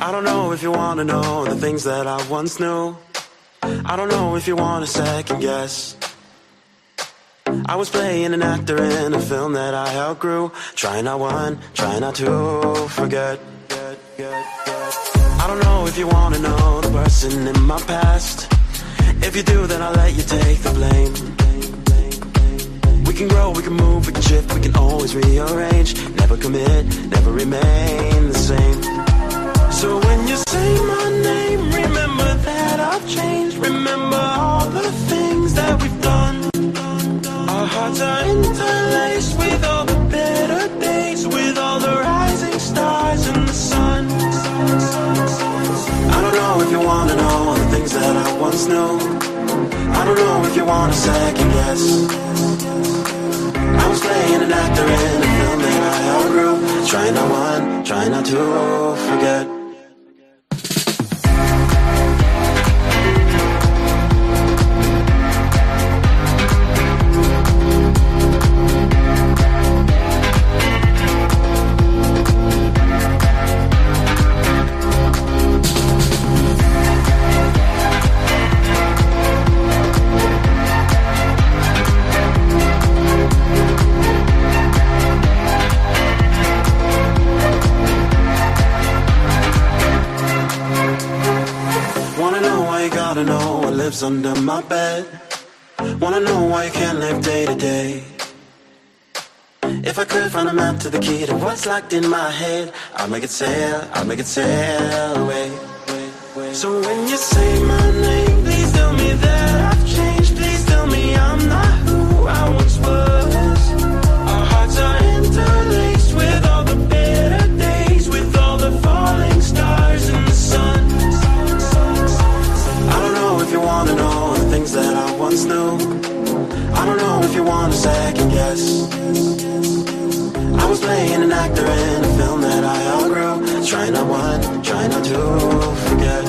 I don't know if you wanna know the things that I once knew. I don't know if you want a second guess. I was playing an actor in a film that I outgrew. Try not one, try not to forget. I don't know if you wanna know the person in my past. If you do, then I'll let you take the blame. We can grow, we can move, we can shift, we can always rearrange. Never commit, never remain the same. So when you say my name, remember that I've changed. Remember all the things that we've done. Our hearts are interlaced with all the better days, with all the rising stars and the sun. I don't know if you wanna know all the things that I once knew. I don't know if you want a second guess. I was playing an actor in a film that I outgrew. Try not one, try not to forget. Lives under my bed. Wanna know why you can't live day to day. If I could find a map to the key to what's locked in my head, I'll make it sail, I'll make it sail away. So when you say my name, I. I don't know if you want a second guess. I was playing an actor in a film that I outgrew. Try not one, try not to forget.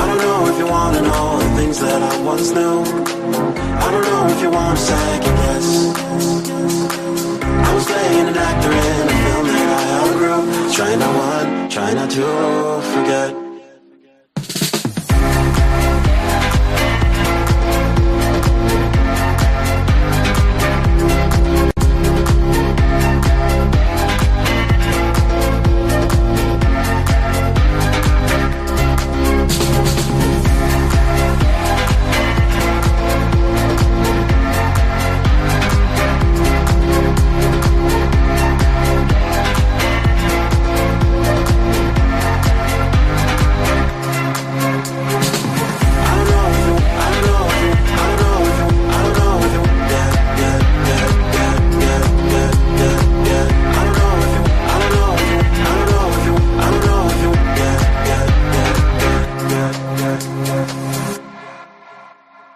I don't know if you wanna know the things that I once knew. I don't know if you want a second guess. I was playing an actor in a film that I outgrew. Try not one, trying not to forget.